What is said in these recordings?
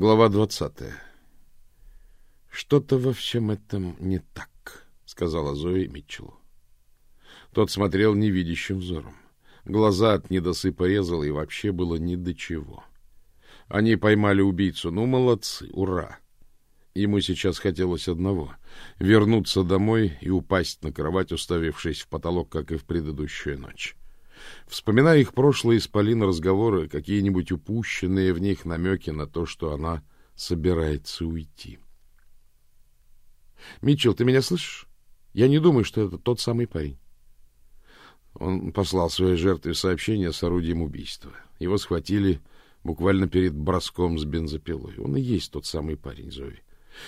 Глава двадцатая. Что-то во всем этом не так, сказала Зои Митчеллу. Тот смотрел невидящим взором. Глаза от недосыпа резал, и вообще было ни до чего. Они поймали убийцу. Ну, молодцы, ура! Ему сейчас хотелось одного — вернуться домой и упасть на кровать, уставившись в потолок, как и в предыдущую ночь. Вспоминая их прошлые с Полиной разговоры, какие-нибудь упущенные в них намеки на то, что она собирается уйти. — Митчелл, ты меня слышишь? Я не думаю, что это тот самый парень. Он послал своей жертве сообщение с орудием убийства. Его схватили буквально перед броском с бензопилой. Он и есть тот самый парень, Зови.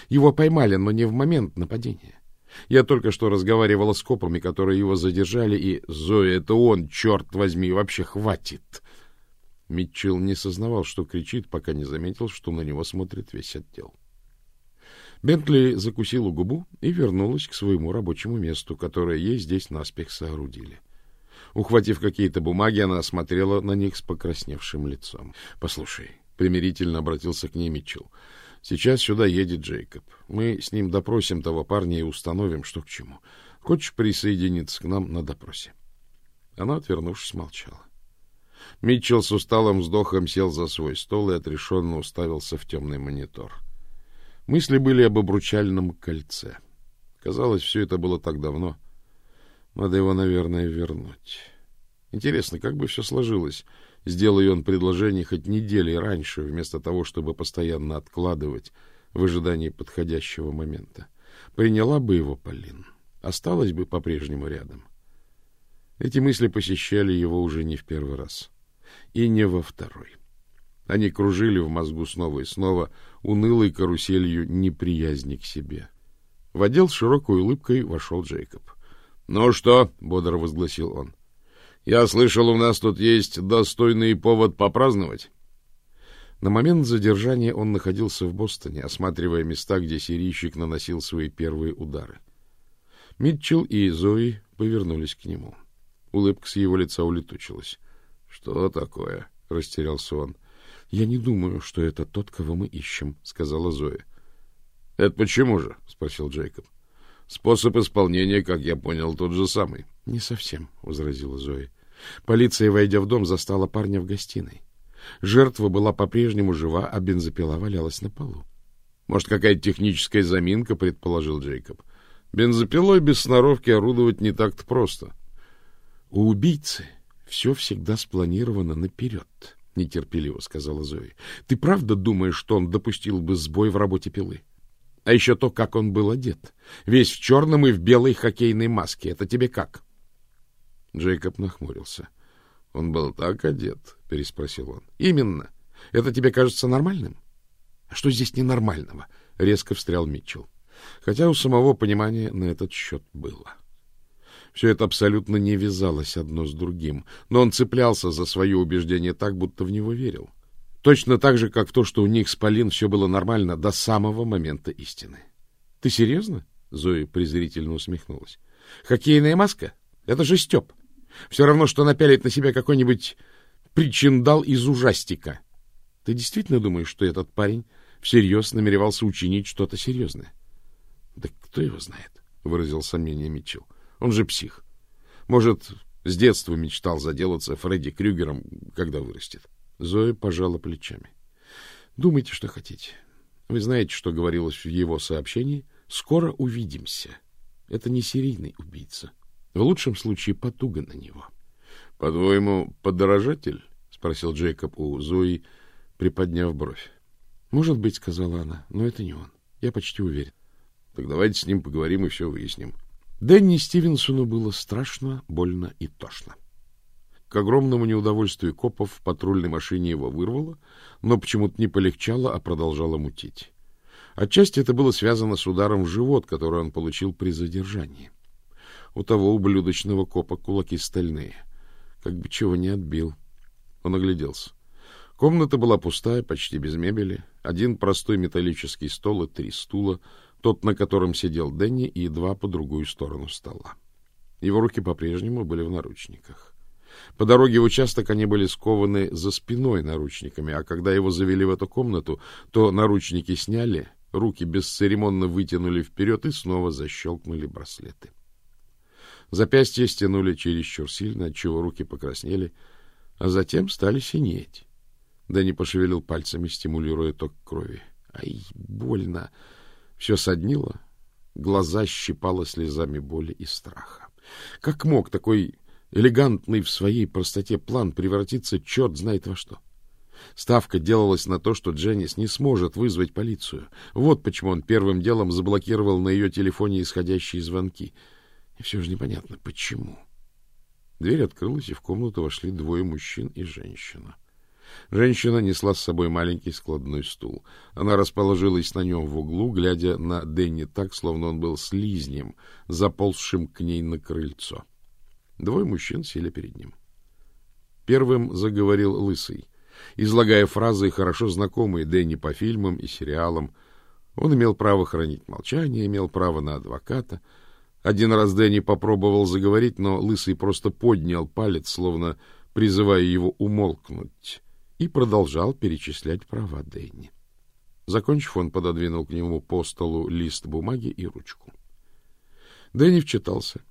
Его поймали, но не в момент нападения. Я только что разговаривала с копами, которые его задержали, и... Зоя, это он, черт возьми, вообще хватит! Митчелл не сознавал, что кричит, пока не заметил, что на него смотрит весь отдел. Бентли закусила губу и вернулась к своему рабочему месту, которое ей здесь наспех соорудили. Ухватив какие-то бумаги, она осмотрела на них с покрасневшим лицом. — Послушай, — примирительно обратился к ней Митчелл, Сейчас сюда едет Джейкоб. Мы с ним допросим того парня и установим, что к чему. Хочешь присоединиться к нам на допросе? Она, отвернувшись, молчала. Митчелл с усталым вздохом сел за свой стол и отрешенно уставился в темный монитор. Мысли были об обручальном кольце. Казалось, все это было так давно. Надо его, наверное, вернуть. Интересно, как бы все сложилось, Сделай он предложение хоть недели раньше, вместо того, чтобы постоянно откладывать в ожидании подходящего момента. Приняла бы его Полин, осталась бы по-прежнему рядом. Эти мысли посещали его уже не в первый раз. И не во второй. Они кружили в мозгу снова и снова, унылой каруселью неприязни к себе. В отдел с широкой улыбкой вошел Джейкоб. — Ну что? — бодро возгласил он. Я слышал, у нас тут есть достойный повод попраздновать. На момент задержания он находился в Бостоне, осматривая места, где сирийщик наносил свои первые удары. Митчелл и Зои повернулись к нему. Улыбка с его лица улетучилась. — Что такое? — растерялся он. — Я не думаю, что это тот, кого мы ищем, — сказала Зоя. — Это почему же? — спросил Джейкоб. — Способ исполнения, как я понял, тот же самый. — Не совсем, — возразила Зоя. Полиция, войдя в дом, застала парня в гостиной. Жертва была по-прежнему жива, а бензопила валялась на полу. — Может, какая-то техническая заминка, — предположил Джейкоб. — Бензопилой без сноровки орудовать не так-то просто. — У убийцы все всегда спланировано наперед, — нетерпеливо сказала Зоя. — Ты правда думаешь, что он допустил бы сбой в работе пилы? А еще то, как он был одет. Весь в черном и в белой хоккейной маске. Это тебе как? — Джейкоб нахмурился. — Он был так одет? — переспросил он. — Именно. Это тебе кажется нормальным? — А что здесь ненормального? — резко встрял Митчелл. Хотя у самого понимания на этот счет было. Все это абсолютно не вязалось одно с другим, но он цеплялся за свое убеждение так, будто в него верил. Точно так же, как то, что у них с Полин все было нормально до самого момента истины. — Ты серьезно? — Зоя презрительно усмехнулась. — Хоккейная маска? Это же Степ. Все равно, что напялить на себя какой-нибудь причиндал из ужастика. Ты действительно думаешь, что этот парень всерьез намеревался учинить что-то серьезное? — Да кто его знает, — выразил сомнение Митчелл. — Он же псих. Может, с детства мечтал заделаться Фредди Крюгером, когда вырастет. Зоя пожала плечами. — Думайте, что хотите. Вы знаете, что говорилось в его сообщении. Скоро увидимся. Это не серийный убийца. — в лучшем случае потуга на него. — По-твоему, подорожатель? — спросил Джейкоб у Зои, приподняв бровь. — Может быть, — сказала она, — но это не он. Я почти уверен. — Так давайте с ним поговорим и все выясним. Дэнни Стивенсону было страшно, больно и тошно. К огромному неудовольствию копов в патрульной машине его вырвало, но почему-то не полегчало, а продолжало мутить. Отчасти это было связано с ударом в живот, который он получил при задержании. — у того ублюдочного копа кулаки стальные. Как бы чего не отбил. Он огляделся. Комната была пустая, почти без мебели. Один простой металлический стол и три стула, тот, на котором сидел Дэнни, и два по другую сторону стола. Его руки по-прежнему были в наручниках. По дороге в участок они были скованы за спиной наручниками, а когда его завели в эту комнату, то наручники сняли, руки бесцеремонно вытянули вперед и снова защелкнули браслеты. Запястья стянули чересчур сильно, отчего руки покраснели, а затем стали синеть. Дэнни пошевелил пальцами, стимулируя ток крови. Ай, больно! Все соднило, глаза щипало слезами боли и страха. Как мог такой элегантный в своей простоте план превратиться черт знает во что? Ставка делалась на то, что Дженнис не сможет вызвать полицию. Вот почему он первым делом заблокировал на ее телефоне исходящие звонки. И все же непонятно, почему. Дверь открылась, и в комнату вошли двое мужчин и женщина. Женщина несла с собой маленький складной стул. Она расположилась на нем в углу, глядя на Дэнни так, словно он был слизнем, заползшим к ней на крыльцо. Двое мужчин сели перед ним. Первым заговорил Лысый, излагая фразы, хорошо знакомые Дэнни по фильмам и сериалам. Он имел право хранить молчание, имел право на адвоката. Один раз Дэнни попробовал заговорить, но Лысый просто поднял палец, словно призывая его умолкнуть и продолжал перечислять права Дэнни. Закончив, он пододвинул к нему по столу лист бумаги и ручку. Дэнни вчитался.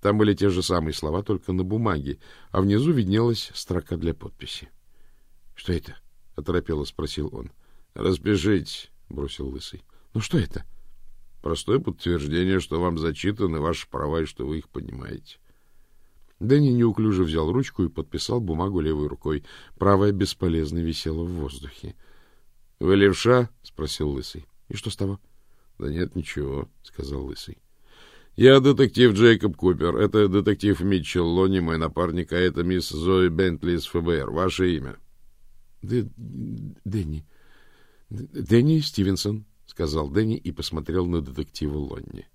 Там были те же самые слова, только на бумаге, а внизу виднелась строка для подписи. — Что это? — оторопело спросил он. — Распишитесь, — бросил Лысый. — Ну что это? — Простое подтверждение, что вам зачитаны ваши права и что вы их понимаете. Дэнни неуклюже взял ручку и подписал бумагу левой рукой. Правая бесполезно висела в воздухе. — Вы левша? — спросил Лысый. — И что с того? — Да нет, ничего, — сказал Лысый. — Я детектив Джейкоб Купер. Это детектив Митчелл Лони, мой напарник, а это мисс Зои Бентли из ФБР. Ваше имя? — Дэнни. — Дэнни Стивенсон, — сказал Дэнни и посмотрел на детектива Лонни.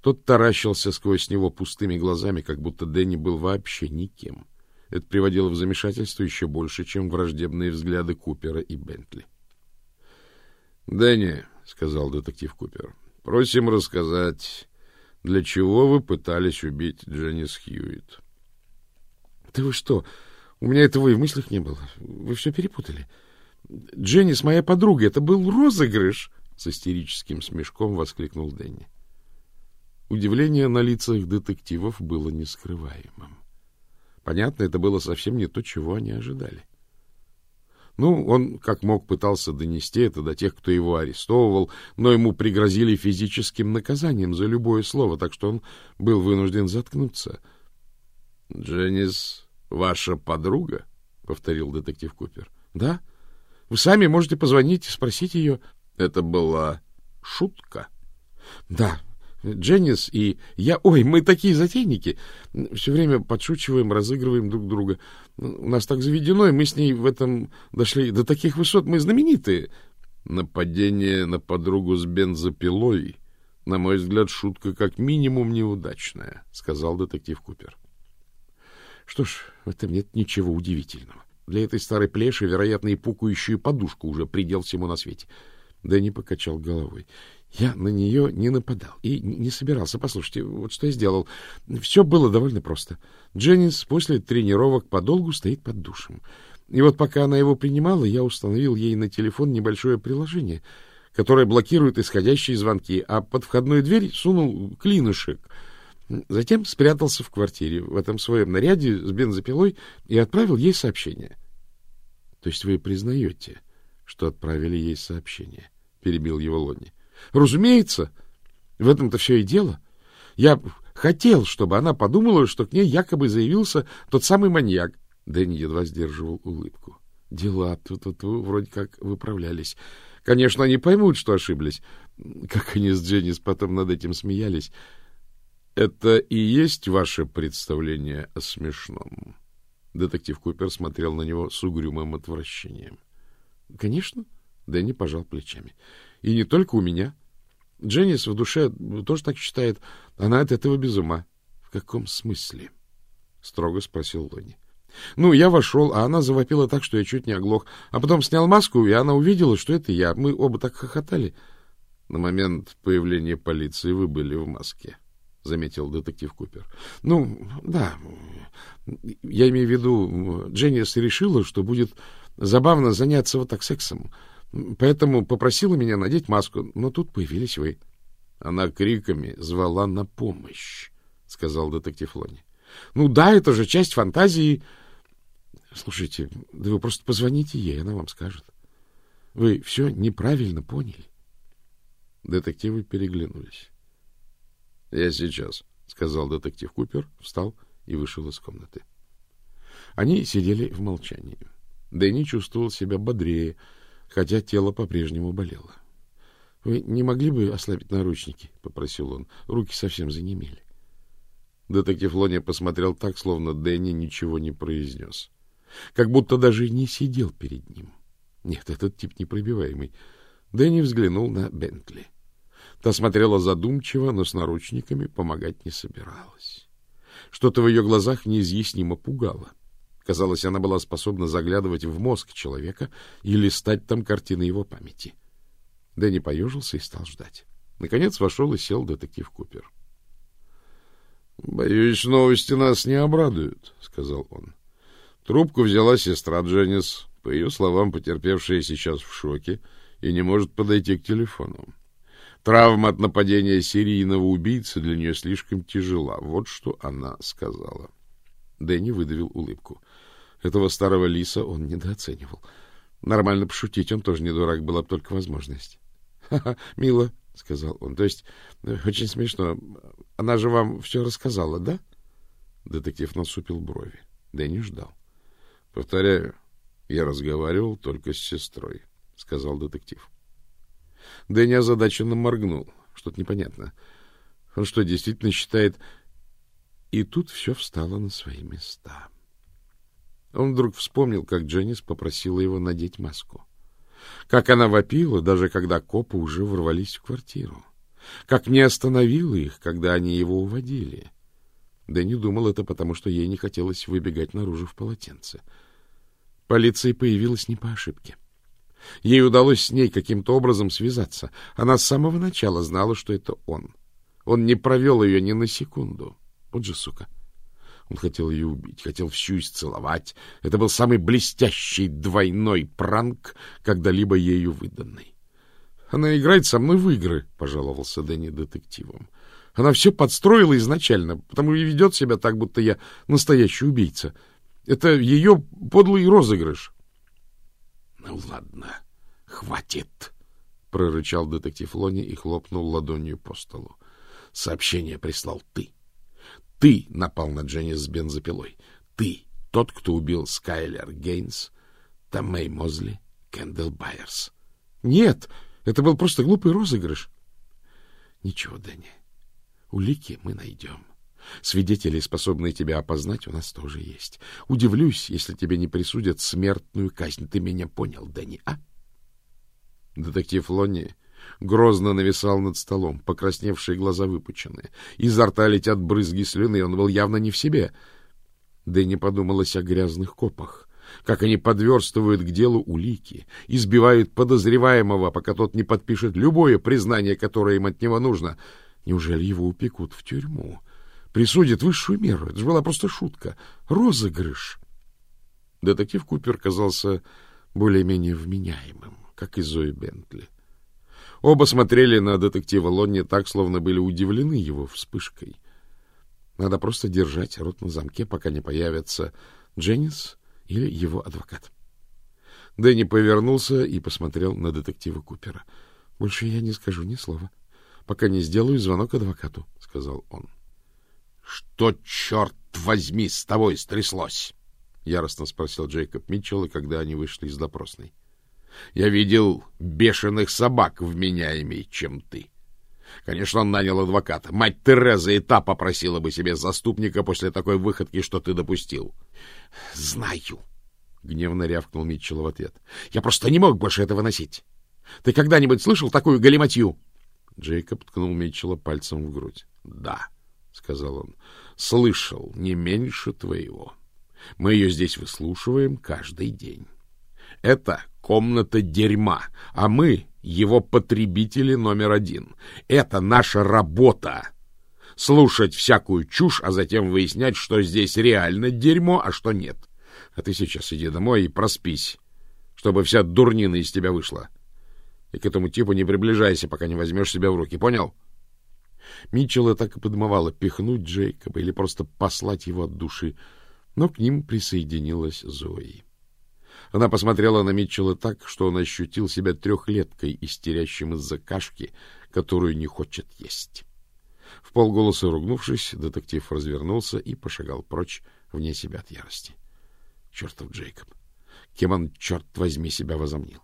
Тот таращился сквозь него пустыми глазами, как будто Дэнни был вообще никем. Это приводило в замешательство еще больше, чем враждебные взгляды Купера и Бентли. — Дэнни, — сказал детектив Купер, — просим рассказать, для чего вы пытались убить Дженнис Хьюитт. — Да вы что? У меня этого и в мыслях не было. Вы все перепутали. Дженнис моя подруга. Это был розыгрыш! — с истерическим смешком воскликнул Дэнни. Удивление на лицах детективов было нескрываемым. Понятно, это было совсем не то, чего они ожидали. Ну, он как мог пытался донести это до тех, кто его арестовывал, но ему пригрозили физическим наказанием за любое слово, так что он был вынужден заткнуться. — Дженнис ваша подруга? — повторил детектив Купер. — Да. Вы сами можете позвонить и спросить ее. — Это была шутка? — Да, Дженнис и я... Ой, мы такие затейники. Все время подшучиваем, разыгрываем друг друга. У нас так заведено, и мы с ней в этом дошли до таких высот. Мы знаменитые. Нападение на подругу с бензопилой, на мой взгляд, шутка как минимум неудачная, — сказал детектив Купер. Что ж, в этом нет ничего удивительного. Для этой старой плеши, вероятно, и пукающую подушку уже предел всему на свете. Дэнни покачал головой. Я на нее не нападал и не собирался. Послушайте, вот что я сделал. Все было довольно просто. Дженнис после тренировок подолгу стоит под душем. И вот пока она его принимала, я установил ей на телефон небольшое приложение, которое блокирует исходящие звонки, а под входную дверь сунул клинышек. Затем спрятался в квартире в этом своем наряде с бензопилой и отправил ей сообщение. — То есть вы признаете, что отправили ей сообщение? — перебил его Лонни. — Разумеется, в этом-то все и дело. Я хотел, чтобы она подумала, что к ней якобы заявился тот самый маньяк. Дэнни едва сдерживал улыбку. Дела тут, тут вроде как выправлялись. Конечно, они поймут, что ошиблись. Как они с Дженнис потом над этим смеялись. Это и есть ваше представление о смешном? Детектив Купер смотрел на него с угрюмым отвращением. — Конечно, — Дэнни пожал плечами. И не только у меня. Дженнис в душе тоже так считает. Она от этого без ума. — В каком смысле? — строго спросил Лони. — Ну, я вошел, а она завопила так, что я чуть не оглох. А потом снял маску, и она увидела, что это я. Мы оба так хохотали. — На момент появления полиции вы были в маске, — заметил детектив Купер. — Ну, да. Я имею в виду, Дженнис решила, что будет забавно заняться вот так сексом. Поэтому попросила меня надеть маску, но тут появились вы. Она криками звала на помощь, — сказал детектив Лони. — Ну да, это же часть фантазии. Слушайте, да вы просто позвоните ей, она вам скажет. Вы все неправильно поняли. Детективы переглянулись. — Я сейчас, — сказал детектив Купер, встал и вышел из комнаты. Они сидели в молчании. Дэнни чувствовал себя бодрее, хотя тело по-прежнему болело. — Вы не могли бы ослабить наручники? — попросил он. Руки совсем занемели. Детектив Лония посмотрел так, словно Дэнни ничего не произнес. Как будто даже не сидел перед ним. Нет, этот тип непробиваемый. Дэнни взглянул на Бентли. Та смотрела задумчиво, но с наручниками помогать не собиралась. Что-то в ее глазах неизъяснимо пугало. Казалось, она была способна заглядывать в мозг человека и листать там картины его памяти. Дэнни поежился и стал ждать. Наконец вошел и сел детектив Купер. — Боюсь, новости нас не обрадуют, — сказал он. Трубку взяла сестра Дженнис, по ее словам, потерпевшая сейчас в шоке и не может подойти к телефону. Травма от нападения серийного убийцы для нее слишком тяжела. Вот что она сказала. Дэнни выдавил улыбку. Этого старого лиса он недооценивал. Нормально пошутить он тоже не дурак, была бы только возможность. — Ха-ха, мило, — сказал он. — То есть, э, очень смешно. Она же вам все рассказала, да? Детектив насупил брови. Дэнни ждал. — Повторяю, я разговаривал только с сестрой, — сказал детектив. Дэнни озадаченно моргнул. Что-то непонятно. Он что, действительно считает... И тут все встало на свои места. Он вдруг вспомнил, как Дженнис попросила его надеть маску. Как она вопила, даже когда копы уже ворвались в квартиру. Как не остановила их, когда они его уводили. Дэнни думал это потому, что ей не хотелось выбегать наружу в полотенце. Полиция появилась не по ошибке. Ей удалось с ней каким-то образом связаться. Она с самого начала знала, что это он. Он не провел ее ни на секунду. Вот же сука. Он хотел ее убить, хотел всю исцеловать. Это был самый блестящий двойной пранк, когда-либо ею выданный. Она играет со мной в игры, — пожаловался Дэнни детективом. Она все подстроила изначально, потому и ведет себя так, будто я настоящий убийца. Это ее подлый розыгрыш. — Ну, ладно, хватит, — прорычал детектив Лони и хлопнул ладонью по столу. — Сообщение прислал ты. Ты напал на Дженни с бензопилой. Ты тот, кто убил Скайлер Гейнс, Томей Мозли, Кендалл Байерс. — Нет, это был просто глупый розыгрыш. — Ничего, Дэнни, улики мы найдем. Свидетели, способные тебя опознать, у нас тоже есть. Удивлюсь, если тебе не присудят смертную казнь. Ты меня понял, Дэнни, а? Детектив Лонни грозно нависал над столом, покрасневшие глаза выпученные. Изо рта летят брызги слюны, он был явно не в себе. Дэнни подумалось о грязных копах, как они подверстывают к делу улики, избивают подозреваемого, пока тот не подпишет любое признание, которое им от него нужно. Неужели его упекут в тюрьму? Присудят высшую меру. Это же была просто шутка. Розыгрыш. Детектив Купер казался более-менее вменяемым, как и Зои Бентли. Оба смотрели на детектива Лонни так, словно были удивлены его вспышкой. Надо просто держать рот на замке, пока не появится Дженнис или его адвокат. Дэнни повернулся и посмотрел на детектива Купера. — Больше я не скажу ни слова, пока не сделаю звонок адвокату, — сказал он. — Что, черт возьми, с тобой стряслось? — яростно спросил Джейкоб Митчелл, когда они вышли из допросной. Я видел бешеных собак вменяемей, чем ты. Конечно, он нанял адвоката. Мать Тереза и та попросила бы себе заступника после такой выходки, что ты допустил. — Знаю, — гневно рявкнул Митчелл в ответ. — Я просто не мог больше этого носить. Ты когда-нибудь слышал такую галиматью? Джейкоб ткнул Митчелла пальцем в грудь. — Да, — сказал он, — слышал не меньше твоего. Мы ее здесь выслушиваем каждый день. Это комната дерьма, а мы его потребители номер один. Это наша работа. слушать всякую чушь, а затем выяснять, что здесь реально дерьмо, а что нет. А ты сейчас иди домой и проспись, чтобы вся дурнина из тебя вышла. И к этому типу не приближайся, пока не возьмешь себя в руки, понял? Митчелла так и подмывала пихнуть Джейкоба или просто послать его от души, но к ним присоединилась Зои. Она посмотрела на Митчелла так, что он ощутил себя трехлеткой, истерящим из-за кашки, которую не хочет есть. В полголоса ругнувшись, детектив развернулся и пошагал прочь, вне себя от ярости. Чертов Джейкоб! Кем он, черт возьми, себя возомнил?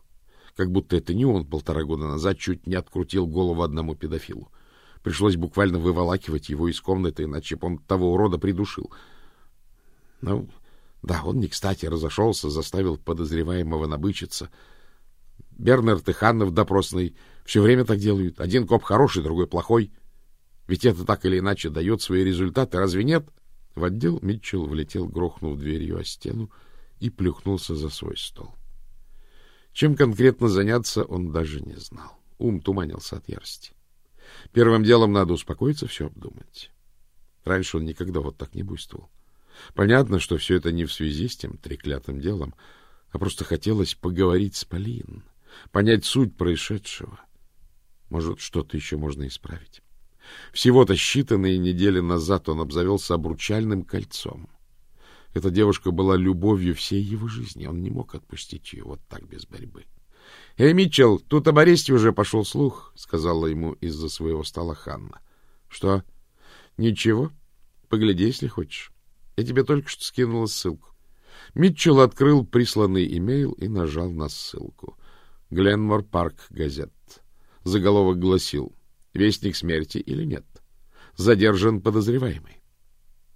Как будто это не он полтора года назад чуть не открутил голову одному педофилу. Пришлось буквально выволакивать его из комнаты, иначе он того урода придушил. Ну, да, он не кстати разошелся, заставил подозреваемого набычиться. Бернард и Ханна в все время так делают. Один коп хороший, другой плохой. Ведь это так или иначе дает свои результаты, разве нет? В отдел Митчелл влетел, грохнув дверью о стену, и плюхнулся за свой стол. Чем конкретно заняться, он даже не знал. Ум туманился от ярости. Первым делом надо успокоиться, все обдумать. Раньше он никогда вот так не буйствовал. Понятно, что все это не в связи с тем треклятым делом, а просто хотелось поговорить с Полин, понять суть происшедшего. Может, что-то еще можно исправить. Всего-то считанные недели назад он обзавелся обручальным кольцом. Эта девушка была любовью всей его жизни. Он не мог отпустить ее вот так без борьбы. — Эй, Митчелл, тут об аресте уже пошел слух, — сказала ему из-за своего стола Ханна. — Что? — Ничего. Погляди, если хочешь. Я тебе только что скинула ссылку. Митчелл открыл присланный имейл и нажал на ссылку. Гленмор Парк Газет. Заголовок гласил «Вестник смерти или нет? Задержан подозреваемый».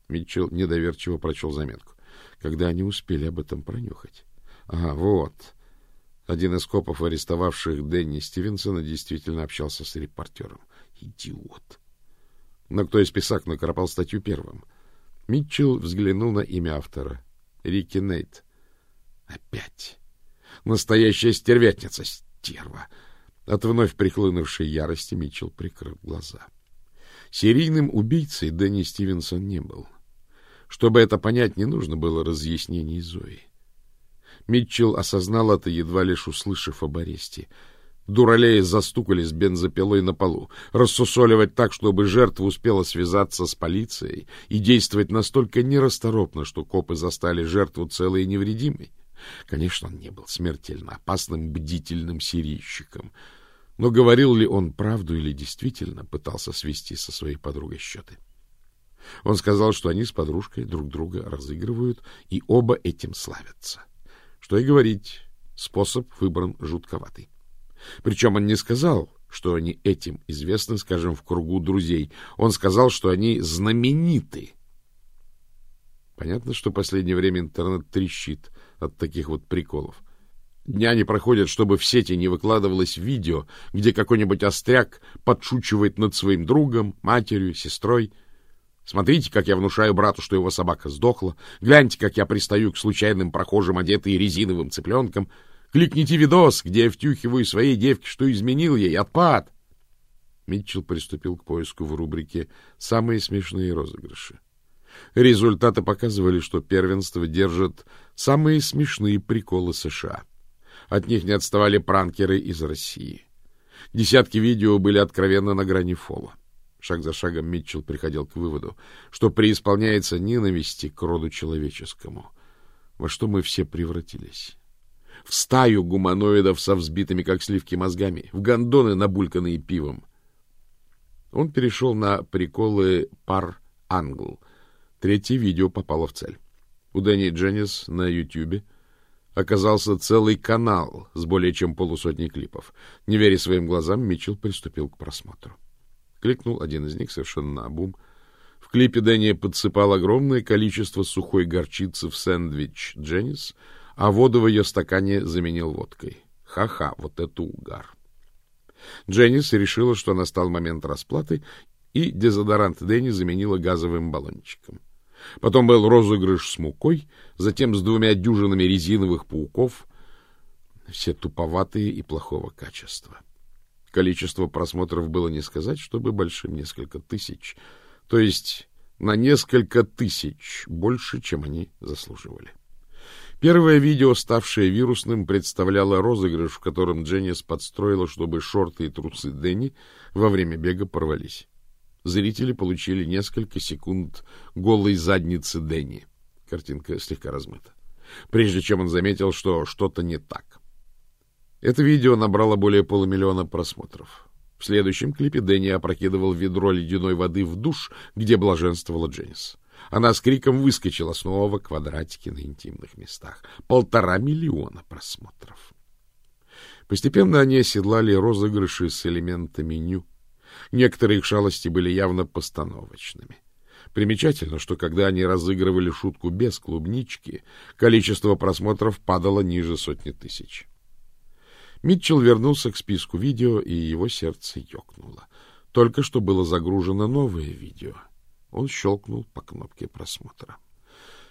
Митчелл недоверчиво прочел заметку. Когда они успели об этом пронюхать? Ага, вот. Один из копов, арестовавших Дэнни Стивенсона, действительно общался с репортером. Идиот. Но кто из писак накропал статью первым? Митчелл взглянул на имя автора. Рики Нейт. Опять. Настоящая стервятница, стерва. От вновь прихлынувшей ярости Митчелл прикрыл глаза. Серийным убийцей Дэнни Стивенсон не был. Чтобы это понять, не нужно было разъяснений Зои. Митчелл осознал это, едва лишь услышав об аресте — Дуралеи застукали с бензопилой на полу. Рассусоливать так, чтобы жертва успела связаться с полицией и действовать настолько нерасторопно, что копы застали жертву целой и невредимой. Конечно, он не был смертельно опасным бдительным серийщиком. Но говорил ли он правду или действительно пытался свести со своей подругой счеты? Он сказал, что они с подружкой друг друга разыгрывают, и оба этим славятся. Что и говорить, способ выбран жутковатый. Причем он не сказал, что они этим известны, скажем, в кругу друзей. Он сказал, что они знамениты. Понятно, что в последнее время интернет трещит от таких вот приколов. Дня не проходят, чтобы в сети не выкладывалось видео, где какой-нибудь остряк подшучивает над своим другом, матерью, сестрой. Смотрите, как я внушаю брату, что его собака сдохла. Гляньте, как я пристаю к случайным прохожим, одетый резиновым цыпленком — Кликните видос, где я втюхиваю своей девке, что изменил ей. Отпад! Митчелл приступил к поиску в рубрике «Самые смешные розыгрыши». Результаты показывали, что первенство держат самые смешные приколы США. От них не отставали пранкеры из России. Десятки видео были откровенно на грани фола. Шаг за шагом Митчелл приходил к выводу, что преисполняется ненависти к роду человеческому, во что мы все превратились в стаю гуманоидов со взбитыми, как сливки, мозгами, в гондоны, набульканные пивом. Он перешел на приколы пар англ. Третье видео попало в цель. У Дэнни Дженнис на Ютьюбе оказался целый канал с более чем полусотней клипов. Не веря своим глазам, Митчелл приступил к просмотру. Кликнул один из них совершенно наобум. В клипе Дэнни подсыпал огромное количество сухой горчицы в сэндвич Дженнис — а воду в ее стакане заменил водкой. Ха-ха, вот это угар. Дженнис решила, что настал момент расплаты, и дезодорант Дэнни заменила газовым баллончиком. Потом был розыгрыш с мукой, затем с двумя дюжинами резиновых пауков, все туповатые и плохого качества. Количество просмотров было не сказать, чтобы большим, несколько тысяч, то есть на несколько тысяч больше, чем они заслуживали. Первое видео, ставшее вирусным, представляло розыгрыш, в котором Дженнис подстроила, чтобы шорты и трусы Дэнни во время бега порвались. Зрители получили несколько секунд голой задницы Дэнни. Картинка слегка размыта. Прежде чем он заметил, что что-то не так. Это видео набрало более полумиллиона просмотров. В следующем клипе Дэнни опрокидывал ведро ледяной воды в душ, где блаженствовала Дженнис. Она с криком выскочила снова квадратики на интимных местах. Полтора миллиона просмотров. Постепенно они оседлали розыгрыши с элементами ню. Некоторые их шалости были явно постановочными. Примечательно, что когда они разыгрывали шутку без клубнички, количество просмотров падало ниже сотни тысяч. Митчелл вернулся к списку видео, и его сердце ёкнуло. Только что было загружено новое видео. Он щелкнул по кнопке просмотра.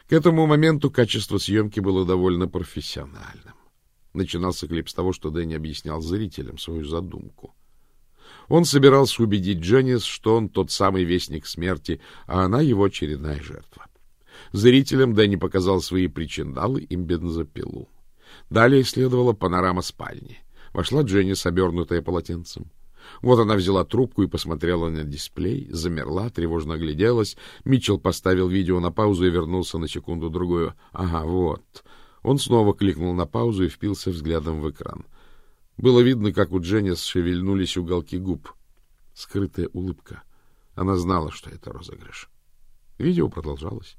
К этому моменту качество съемки было довольно профессиональным. Начинался клип с того, что Дэнни объяснял зрителям свою задумку. Он собирался убедить Дженнис, что он тот самый вестник смерти, а она его очередная жертва. Зрителям Дэнни показал свои причиндалы и бензопилу. Далее следовала панорама спальни. Вошла Дженни, обернутая полотенцем. Вот она взяла трубку и посмотрела на дисплей, замерла, тревожно огляделась. Митчелл поставил видео на паузу и вернулся на секунду-другую. Ага, вот. Он снова кликнул на паузу и впился взглядом в экран. Было видно, как у Дженни шевельнулись уголки губ. Скрытая улыбка. Она знала, что это розыгрыш. Видео продолжалось.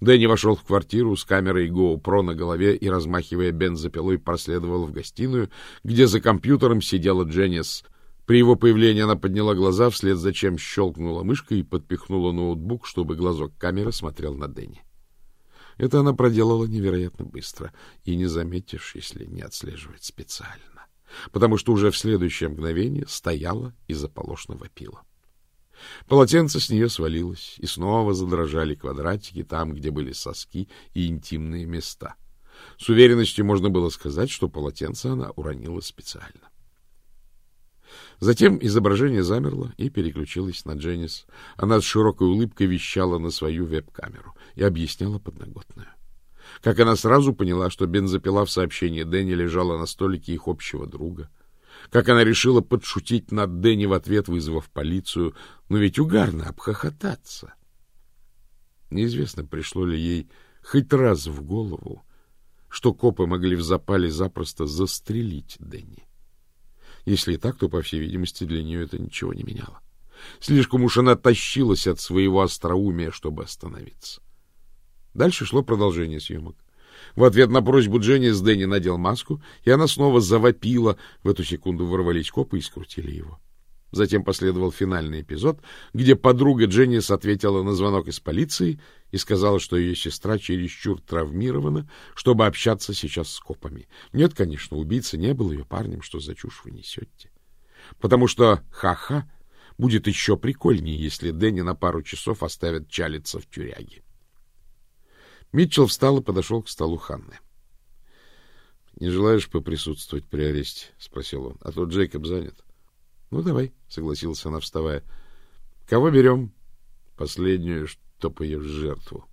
Дэнни вошел в квартиру с камерой GoPro на голове и, размахивая бензопилой, проследовал в гостиную, где за компьютером сидела Дженнис. При его появлении она подняла глаза, вслед за чем щелкнула мышкой и подпихнула ноутбук, чтобы глазок камеры смотрел на Дэнни. Это она проделала невероятно быстро, и не заметишь, если не отслеживать специально, потому что уже в следующее мгновение стояла и заполошно вопила. Полотенце с нее свалилось, и снова задрожали квадратики там, где были соски и интимные места. С уверенностью можно было сказать, что полотенце она уронила специально. Затем изображение замерло и переключилось на Дженнис. Она с широкой улыбкой вещала на свою веб-камеру и объясняла подноготную. Как она сразу поняла, что бензопила в сообщении Дэнни лежала на столике их общего друга — как она решила подшутить над Дэнни в ответ, вызвав полицию. Но ведь угарно обхохотаться. Неизвестно, пришло ли ей хоть раз в голову, что копы могли в запале запросто застрелить Дэнни. Если и так, то, по всей видимости, для нее это ничего не меняло. Слишком уж она тащилась от своего остроумия, чтобы остановиться. Дальше шло продолжение съемок. В ответ на просьбу Дженнис Дэнни надел маску, и она снова завопила. В эту секунду ворвались копы и скрутили его. Затем последовал финальный эпизод, где подруга Дженнис ответила на звонок из полиции и сказала, что ее сестра чересчур травмирована, чтобы общаться сейчас с копами. Нет, конечно, убийца не был ее парнем, что за чушь вы несете. Потому что ха-ха будет еще прикольнее, если Дэнни на пару часов оставят чалиться в тюряге. Митчелл встал и подошел к столу Ханны. — Не желаешь поприсутствовать при аресте? — спросил он. — А то Джейкоб занят. — Ну, давай, — согласилась она, вставая. — Кого берем? — Последнюю, что поешь жертву.